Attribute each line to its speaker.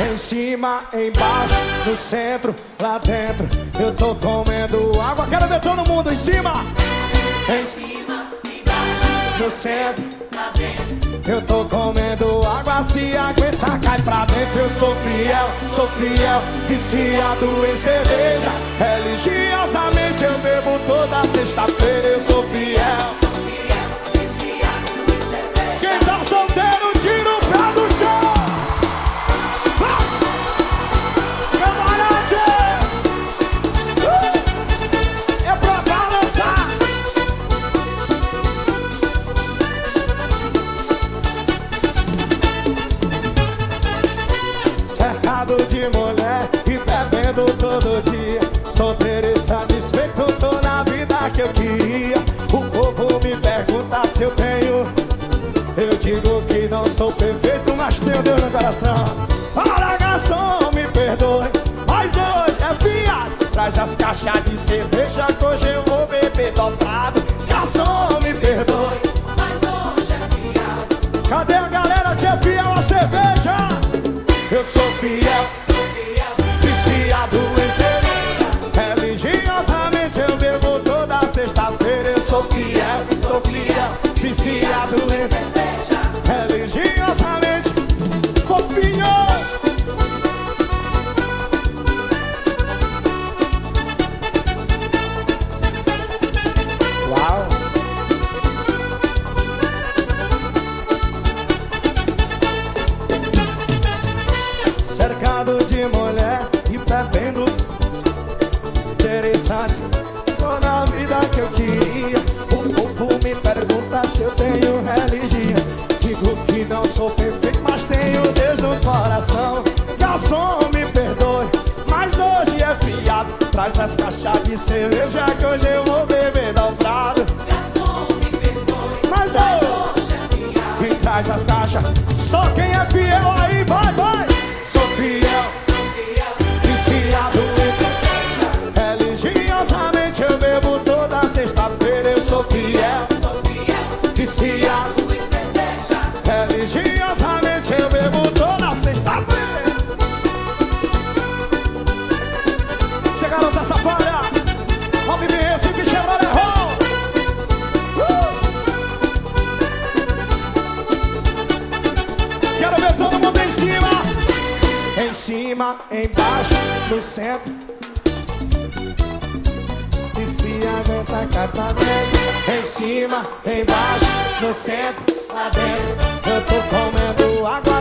Speaker 1: Em cima, embaixo, no centro, lá dentro. Eu tô comendo água Quero ver todo mundo em cima.
Speaker 2: Em cima, embaixo,
Speaker 1: No centro,
Speaker 2: lá dentro.
Speaker 1: Eu tô comendo água Se aguentar, cai pra dentro. Eu sou fiel, sou fiel Viciado em cerveja. Religiosamente eu bebo toda sexta-feira. Eu sou fiel todo dia. Solteiro e satisfeito, tô na vida que eu queria. O povo me pergunta se eu tenho. Eu digo que não sou perfeito, mas tenho Deus no coração. Para garçom, me perdoe, mas hoje é fiado Traz as caixas de cerveja sou fiel Viciado cerveja Religiosamente Fofinho. Uau. Cercado de mulher e bebendo. Interessante Toda a vida que eu queria Garçom, me perdoe, mas hoje é fiado. Traz as caixas de cerveja que hoje eu vou beber dobrado
Speaker 2: Garçom, me perdoe
Speaker 1: Mas
Speaker 2: Mas
Speaker 1: hoje
Speaker 2: é fiado.
Speaker 1: Quem traz as caixas. Só quem é fiel aí, vai, vai. Sou fiel,
Speaker 2: Sou fiel,
Speaker 1: viciado em cerveja Religiosamente eu bebo toda sexta-feira. Eu sou fiel cima, embaixo, no centro. E se aguenta cá pra em cima, embaixo, no centro, lá dentro. Eu tô comendo água